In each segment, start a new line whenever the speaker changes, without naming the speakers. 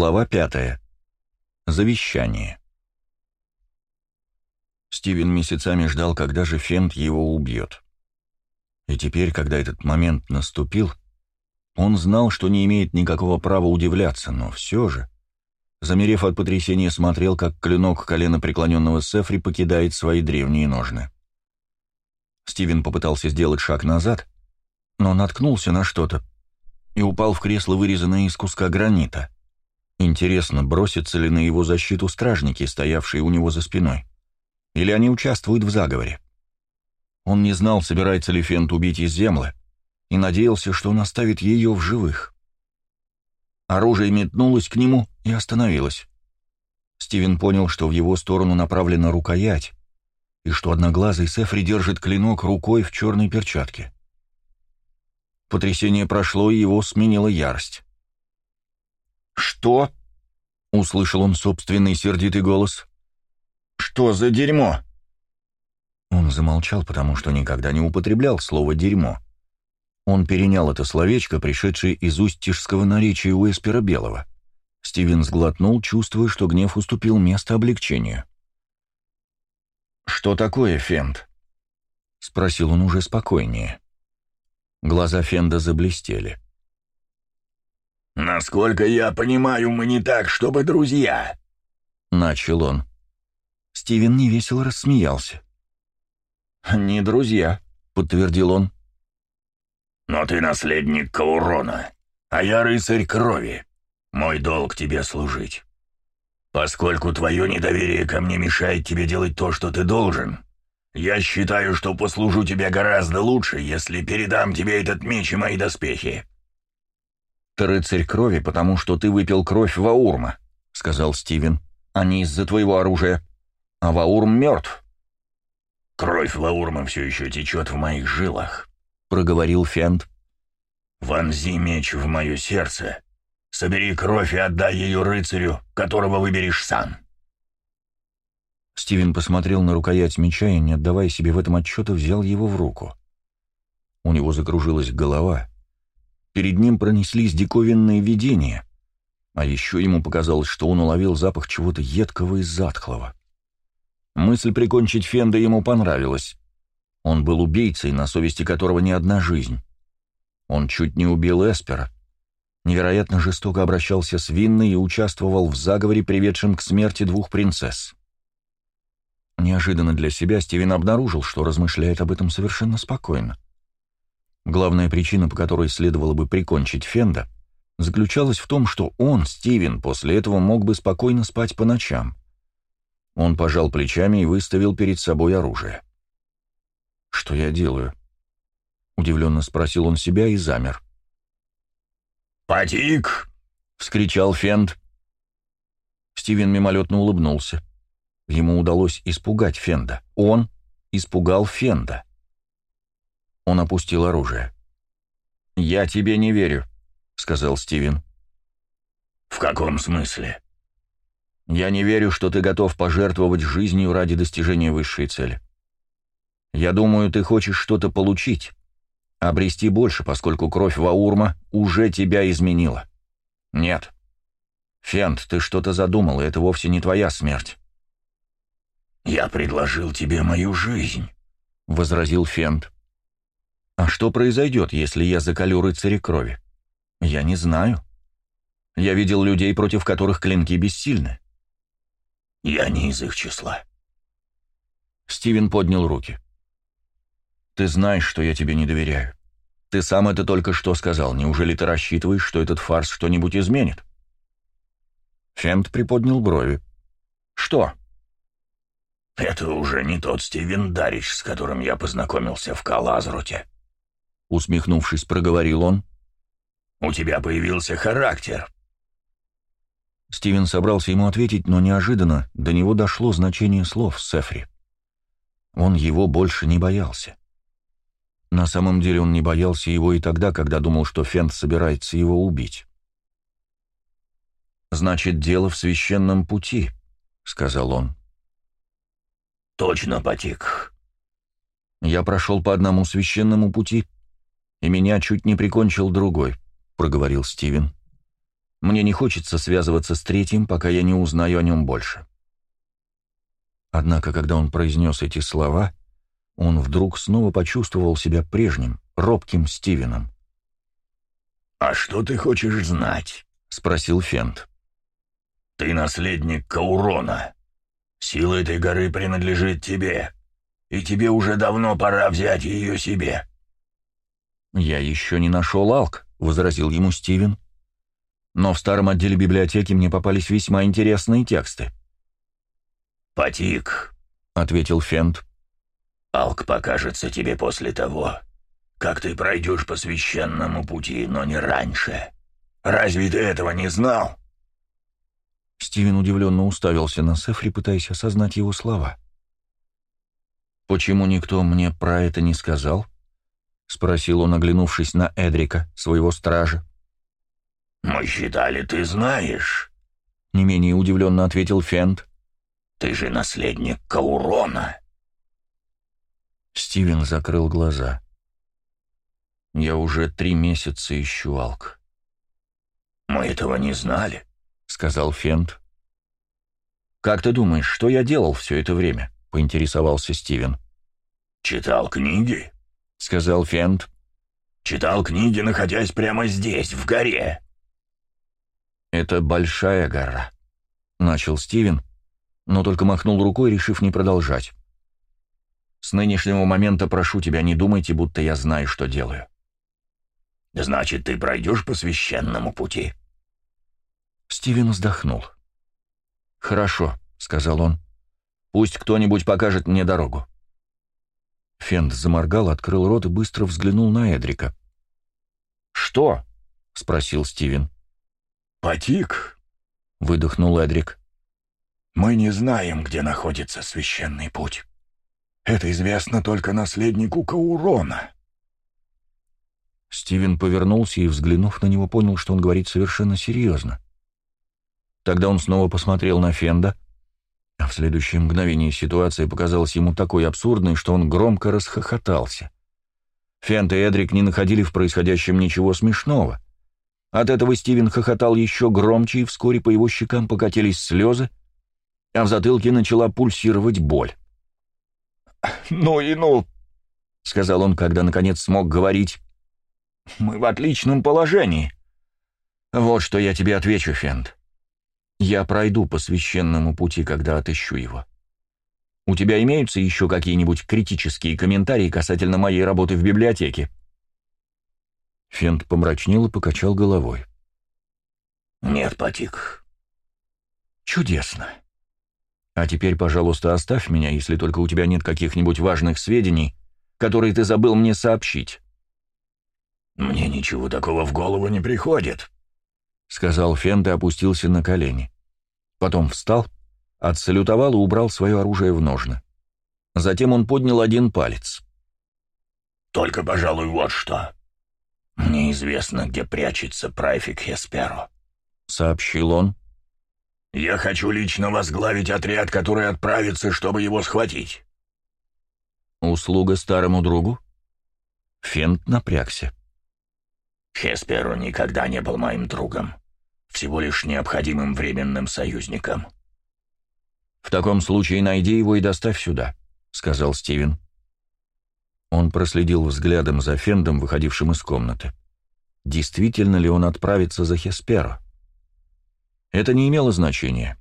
Глава пятая. Завещание. Стивен месяцами ждал, когда же Фент его убьет. И теперь, когда этот момент наступил, он знал, что не имеет никакого права удивляться, но все же, замерев от потрясения, смотрел, как клинок колена преклоненного Сефри покидает свои древние ножны. Стивен попытался сделать шаг назад, но наткнулся на что-то и упал в кресло, вырезанное из куска гранита. Интересно, бросятся ли на его защиту стражники, стоявшие у него за спиной? Или они участвуют в заговоре? Он не знал, собирается ли Фент убить из земли, и надеялся, что он оставит ее в живых. Оружие метнулось к нему и остановилось. Стивен понял, что в его сторону направлена рукоять, и что одноглазый Сефри держит клинок рукой в черной перчатке. Потрясение прошло, и его сменила ярость. «Что?» — услышал он собственный сердитый голос. «Что за дерьмо?» Он замолчал, потому что никогда не употреблял слово «дерьмо». Он перенял это словечко, пришедшее из устишского наречия у Эспера Белого. Стивен сглотнул, чувствуя, что гнев уступил место облегчению. «Что такое, Фенд?» — спросил он уже спокойнее. Глаза Фенда заблестели.
«Насколько я понимаю, мы не так, чтобы друзья», —
начал он. Стивен невесело рассмеялся. «Не друзья», — подтвердил он.
«Но ты наследник Каурона, а я рыцарь крови. Мой долг тебе служить. Поскольку твое недоверие ко мне мешает тебе делать то, что ты должен, я считаю, что послужу тебе гораздо лучше, если передам тебе этот меч и мои доспехи».
«Ты рыцарь крови, потому что ты выпил кровь Ваурма», — сказал Стивен, — «а не из-за твоего оружия. А Ваурм мертв».
«Кровь Ваурма все еще течет в моих жилах», —
проговорил Фенд.
«Вонзи меч в мое сердце. Собери кровь и отдай ее рыцарю, которого выберешь сам».
Стивен посмотрел на рукоять меча и, не отдавая себе в этом отчета, взял его в руку. У него закружилась голова. Перед ним пронеслись диковинные видения, а еще ему показалось, что он уловил запах чего-то едкого и затхлого. Мысль прикончить Фенда ему понравилась. Он был убийцей, на совести которого не одна жизнь. Он чуть не убил Эспера. Невероятно жестоко обращался с Винной и участвовал в заговоре, приведшем к смерти двух принцесс. Неожиданно для себя Стивен обнаружил, что размышляет об этом совершенно спокойно. Главная причина, по которой следовало бы прикончить Фенда, заключалась в том, что он, Стивен, после этого мог бы спокойно спать по ночам. Он пожал плечами и выставил перед собой оружие. «Что я делаю?» — удивленно спросил он себя и замер.
«Потик!»
— вскричал Фенд. Стивен мимолетно улыбнулся. Ему удалось испугать Фенда. Он испугал Фенда. Он опустил оружие. «Я тебе не верю», — сказал Стивен.
«В каком смысле?»
«Я не верю, что ты готов пожертвовать жизнью ради достижения высшей цели. Я думаю, ты хочешь что-то получить, обрести больше, поскольку кровь Ваурма уже тебя изменила. Нет. Фенд, ты что-то задумал, и это вовсе не твоя смерть.
«Я предложил тебе мою жизнь», — возразил Фент.
«А что произойдет, если я закалю рыцаря крови? Я не знаю. Я видел людей, против которых клинки бессильны».
«Я не из их числа».
Стивен поднял руки. «Ты знаешь, что я тебе не доверяю. Ты сам это только что сказал. Неужели ты рассчитываешь, что этот фарс что-нибудь изменит?» Фент приподнял брови. «Что?»
«Это уже не тот Стивен Дарич, с которым я познакомился в Калазруте», —
усмехнувшись, проговорил он.
«У тебя появился характер».
Стивен собрался ему ответить, но неожиданно до него дошло значение слов Сефри. Он его больше не боялся. На самом деле он не боялся его и тогда, когда думал, что Фент собирается его убить. «Значит, дело в священном пути», — сказал он.
«Точно, Патик».
«Я прошел по одному священному пути, и меня чуть не прикончил другой», — проговорил Стивен. Мне не хочется связываться с третьим, пока я не узнаю о нем больше. Однако, когда он произнес эти слова, он вдруг снова почувствовал себя прежним, робким Стивеном.
«А что ты хочешь знать?»
— спросил Фент.
«Ты наследник Каурона. Сила этой горы принадлежит тебе, и тебе уже давно пора взять ее себе».
«Я еще не нашел Алк», — возразил ему Стивен. «Но в старом отделе библиотеки мне попались весьма интересные тексты».
«Потик», —
ответил Фент.
«Алк покажется тебе после того, как ты пройдешь по священному пути, но не раньше. Разве ты этого не знал?»
Стивен удивленно уставился на Сефри, пытаясь осознать его слова. «Почему никто мне про это не сказал?» — спросил он, оглянувшись на Эдрика, своего стража.
«Мы считали, ты знаешь», —
не менее удивленно ответил Фент.
«Ты же наследник Каурона».
Стивен закрыл глаза. «Я уже три месяца ищу Алк».
«Мы этого не знали», —
сказал Фент. «Как ты думаешь, что я делал все это время?» — поинтересовался Стивен.
«Читал книги», —
сказал Фент.
«Читал книги, находясь прямо здесь, в горе».
«Это большая гора», — начал Стивен, но только махнул рукой, решив не продолжать. «С нынешнего момента прошу тебя, не думайте, будто я знаю, что делаю».
«Значит, ты пройдешь по священному пути?»
Стивен вздохнул. «Хорошо», — сказал он. «Пусть кто-нибудь покажет мне дорогу». Фенд заморгал, открыл рот и быстро взглянул на Эдрика. «Что?» — спросил Стивен.
«Потик», —
выдохнул Эдрик.
«Мы не знаем, где находится священный путь. Это известно только наследнику Каурона».
Стивен повернулся и, взглянув на него, понял, что он говорит совершенно серьезно. Тогда он снова посмотрел на Фенда, а в следующее мгновение ситуация показалась ему такой абсурдной, что он громко расхохотался. Фенд и Эдрик не находили в происходящем ничего смешного. От этого Стивен хохотал еще громче, и вскоре по его щекам покатились слезы, а в затылке начала пульсировать боль. «Ну и ну», — сказал он, когда наконец смог говорить. «Мы в отличном положении. Вот что я тебе отвечу, Фенд. Я пройду по священному пути, когда отыщу его. У тебя имеются еще какие-нибудь критические комментарии касательно моей работы в библиотеке?» Фенд помрачнел и покачал головой.
«Нет, Патик».
«Чудесно. А теперь, пожалуйста, оставь меня, если только у тебя нет каких-нибудь важных сведений, которые ты забыл мне сообщить».
«Мне ничего такого в голову не приходит», —
сказал Фенд и опустился на колени. Потом встал, отсалютовал и убрал свое оружие в ножны. Затем он поднял один палец.
«Только, пожалуй, вот что. Мне известно, где прячется прайфик Хесперо», —
сообщил он.
«Я хочу лично возглавить отряд, который отправится, чтобы его схватить».
«Услуга старому другу?» Фент напрягся.
Хесперо никогда не был моим другом, всего лишь необходимым временным союзником.
«В таком случае найди его и доставь сюда», — сказал Стивен. Он проследил взглядом за Фендом, выходившим из комнаты. Действительно ли он отправится за Хесперо? Это не имело значения.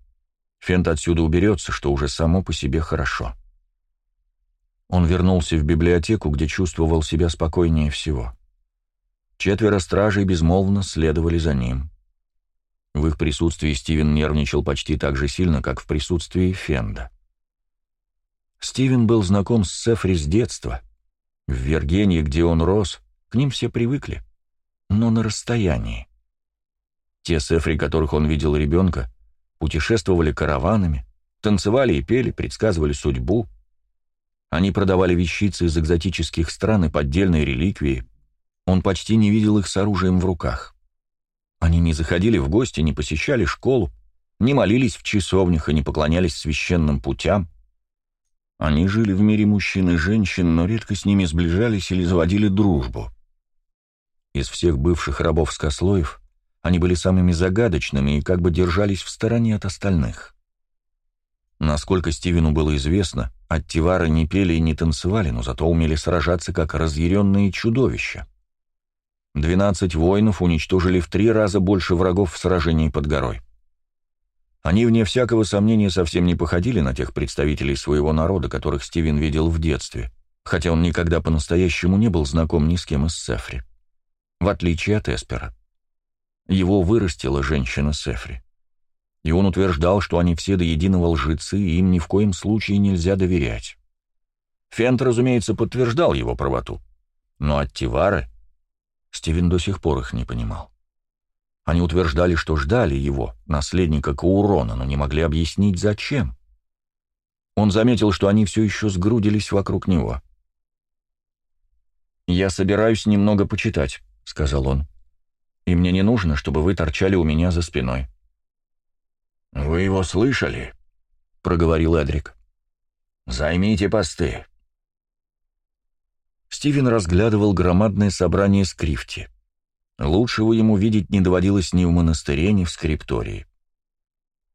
Фенд отсюда уберется, что уже само по себе хорошо. Он вернулся в библиотеку, где чувствовал себя спокойнее всего. Четверо стражей безмолвно следовали за ним. В их присутствии Стивен нервничал почти так же сильно, как в присутствии Фенда. Стивен был знаком с Сефри с детства. В Вергении, где он рос, к ним все привыкли, но на расстоянии. Те Сефри, которых он видел ребенка, путешествовали караванами, танцевали и пели, предсказывали судьбу. Они продавали вещицы из экзотических стран и поддельные реликвии. Он почти не видел их с оружием в руках. Они не заходили в гости, не посещали школу, не молились в часовнях и не поклонялись священным путям. Они жили в мире мужчин и женщин, но редко с ними сближались или заводили дружбу. Из всех бывших рабов Скослоев они были самыми загадочными и как бы держались в стороне от остальных. Насколько Стивену было известно, аттивары не пели и не танцевали, но зато умели сражаться как разъяренные чудовища. Двенадцать воинов уничтожили в три раза больше врагов в сражении под горой. Они, вне всякого сомнения, совсем не походили на тех представителей своего народа, которых Стивен видел в детстве, хотя он никогда по-настоящему не был знаком ни с кем из Сефри. В отличие от Эспера. Его вырастила женщина Сефри. И он утверждал, что они все до единого лжецы, и им ни в коем случае нельзя доверять. Фент, разумеется, подтверждал его правоту. Но от Тивары Стивен до сих пор их не понимал. Они утверждали, что ждали его, наследника Каурона, но не могли объяснить, зачем. Он заметил, что они все еще сгрудились вокруг него. «Я собираюсь немного почитать», — сказал он и мне не нужно, чтобы вы торчали у меня за спиной».
«Вы его слышали?» — проговорил Эдрик. «Займите посты».
Стивен разглядывал громадное собрание скрифти. Лучшего ему видеть не доводилось ни в монастыре, ни в скриптории.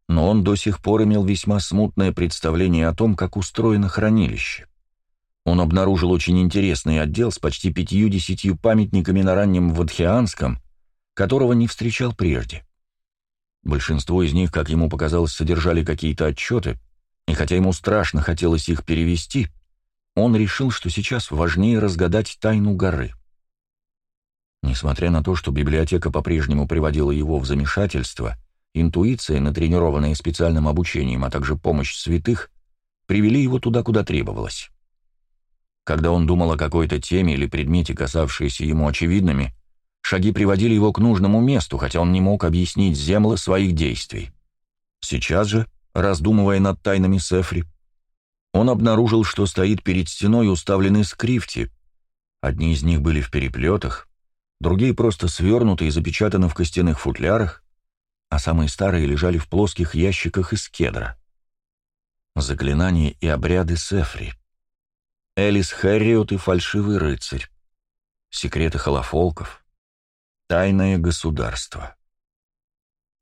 Но он до сих пор имел весьма смутное представление о том, как устроено хранилище. Он обнаружил очень интересный отдел с почти пятью-десятью памятниками на раннем Вадхианском которого не встречал прежде. Большинство из них, как ему показалось, содержали какие-то отчеты, и хотя ему страшно хотелось их перевести, он решил, что сейчас важнее разгадать тайну горы. Несмотря на то, что библиотека по-прежнему приводила его в замешательство, интуиция, натренированная специальным обучением, а также помощь святых, привели его туда, куда требовалось. Когда он думал о какой-то теме или предмете, касавшейся ему очевидными, Шаги приводили его к нужному месту, хотя он не мог объяснить землы своих действий. Сейчас же, раздумывая над тайнами Сефри, он обнаружил, что стоит перед стеной, уставленной скрифти. Одни из них были в переплетах, другие просто свернуты и запечатаны в костяных футлярах, а самые старые лежали в плоских ящиках из кедра. Заклинания и обряды Сефри. Элис Хэрриот и фальшивый рыцарь. Секреты холофолков — Тайное государство.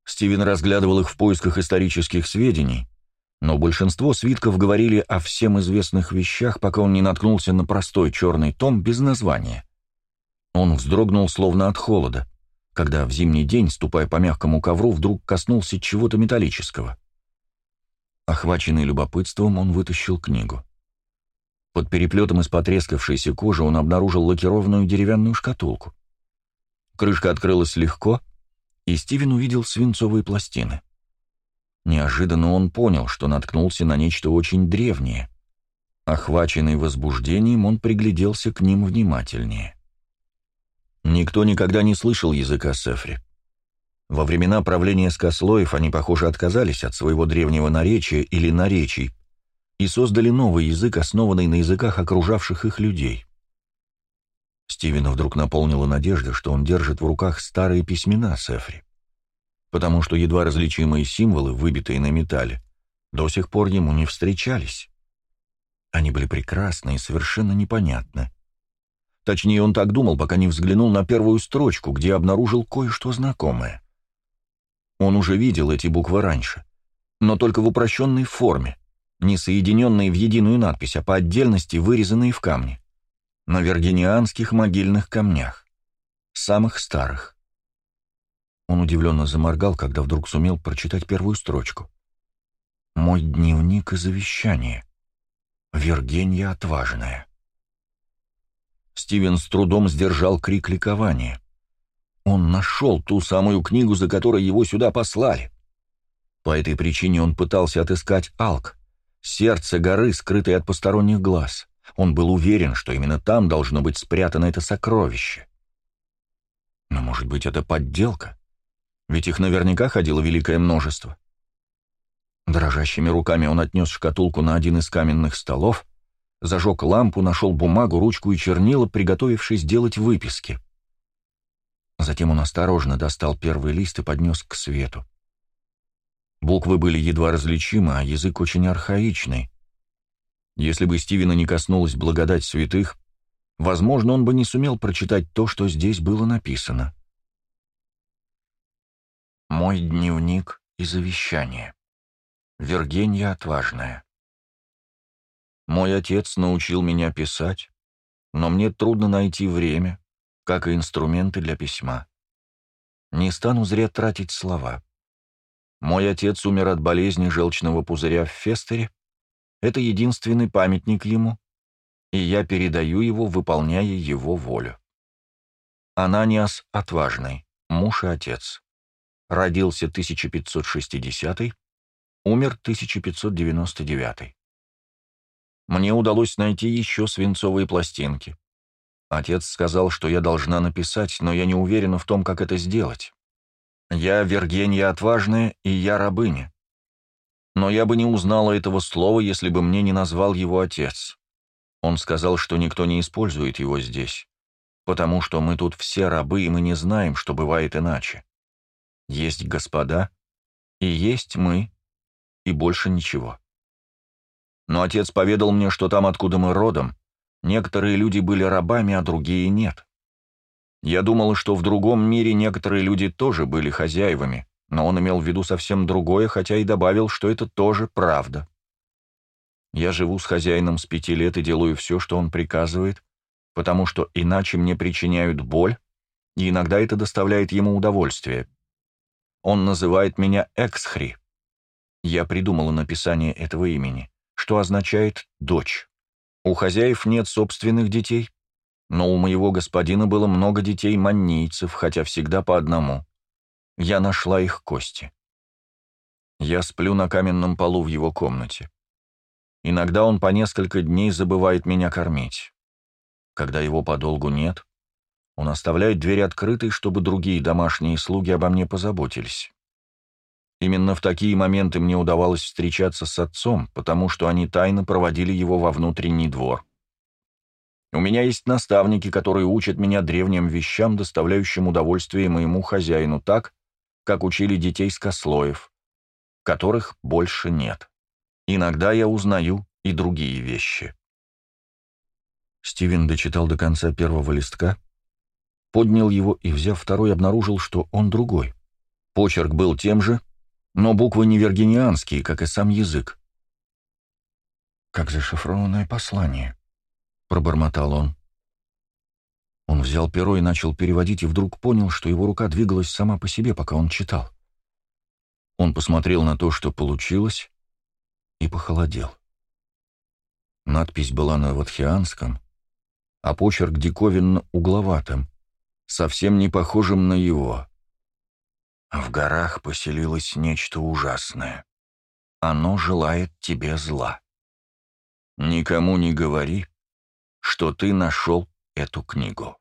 Стивен разглядывал их в поисках исторических сведений, но большинство свитков говорили о всем известных вещах, пока он не наткнулся на простой черный том без названия. Он вздрогнул словно от холода, когда в зимний день, ступая по мягкому ковру, вдруг коснулся чего-то металлического. Охваченный любопытством, он вытащил книгу. Под переплетом из потрескавшейся кожи он обнаружил лакированную деревянную шкатулку. Крышка открылась легко, и Стивен увидел свинцовые пластины. Неожиданно он понял, что наткнулся на нечто очень древнее. Охваченный возбуждением, он пригляделся к ним внимательнее. Никто никогда не слышал языка Сефри. Во времена правления Скослоев они, похоже, отказались от своего древнего наречия или наречий и создали новый язык, основанный на языках окружавших их людей. Стивена вдруг наполнила надежда, что он держит в руках старые письмена Сефри, потому что едва различимые символы, выбитые на металле, до сих пор ему не встречались. Они были прекрасны и совершенно непонятны. Точнее, он так думал, пока не взглянул на первую строчку, где обнаружил кое-что знакомое. Он уже видел эти буквы раньше, но только в упрощенной форме, не соединенные в единую надпись, а по отдельности вырезанные в камне на виргинианских могильных камнях, самых старых. Он удивленно заморгал, когда вдруг сумел прочитать первую строчку. «Мой дневник и завещание. Виргения отважная». Стивен с трудом сдержал крик ликования. Он нашел ту самую книгу, за которой его сюда послали. По этой причине он пытался отыскать Алк, сердце горы, скрытое от посторонних глаз. Он был уверен, что именно там должно быть спрятано это сокровище. Но, может быть, это подделка? Ведь их наверняка ходило великое множество. Дрожащими руками он отнес шкатулку на один из каменных столов, зажег лампу, нашел бумагу, ручку и чернила, приготовившись делать выписки. Затем он осторожно достал первый лист и поднес к свету. Буквы были едва различимы, а язык очень архаичный, если бы Стивена не коснулась благодать святых, возможно, он бы не сумел прочитать то, что здесь было написано. Мой дневник и завещание. Вергения отважная. Мой отец научил меня писать, но мне трудно найти время, как и инструменты для письма. Не стану зря тратить слова. Мой отец умер от болезни желчного пузыря в Фестере. Это единственный памятник ему, и я передаю его, выполняя его волю. Ананиас Отважный, муж и отец. Родился 1560 умер 1599 Мне удалось найти еще свинцовые пластинки. Отец сказал, что я должна написать, но я не уверена в том, как это сделать. Я Вергения Отважная, и я рабыня. Но я бы не узнала этого слова, если бы мне не назвал его отец. Он сказал, что никто не использует его здесь, потому что мы тут все рабы, и мы не знаем, что бывает иначе. Есть господа, и есть мы, и больше ничего. Но отец поведал мне, что там, откуда мы родом, некоторые люди были рабами, а другие нет. Я думал, что в другом мире некоторые люди тоже были хозяевами, но он имел в виду совсем другое, хотя и добавил, что это тоже правда. Я живу с хозяином с пяти лет и делаю все, что он приказывает, потому что иначе мне причиняют боль, и иногда это доставляет ему удовольствие. Он называет меня Эксхри. Я придумала написание этого имени, что означает «дочь». У хозяев нет собственных детей, но у моего господина было много детей-маннийцев, хотя всегда по одному. Я нашла их кости. Я сплю на каменном полу в его комнате. Иногда он по несколько дней забывает меня кормить. Когда его подолгу нет, он оставляет дверь открытой, чтобы другие домашние слуги обо мне позаботились. Именно в такие моменты мне удавалось встречаться с отцом, потому что они тайно проводили его во внутренний двор. У меня есть наставники, которые учат меня древним вещам, доставляющим удовольствие моему хозяину так, как учили детей скослоев, которых больше нет. Иногда я узнаю и другие вещи. Стивен дочитал до конца первого листка, поднял его и, взяв второй, обнаружил, что он другой. Почерк был тем же, но буквы не виргинианские, как и сам язык. «Как зашифрованное послание», пробормотал он. Он взял перо и начал переводить, и вдруг понял, что его рука двигалась сама по себе, пока он читал. Он посмотрел на то, что получилось, и похолодел. Надпись была на ватхианском, а почерк диковинно угловатым, совсем не похожим на его. В горах поселилось нечто ужасное. Оно желает тебе зла. Никому не говори, что ты нашел эту книгу.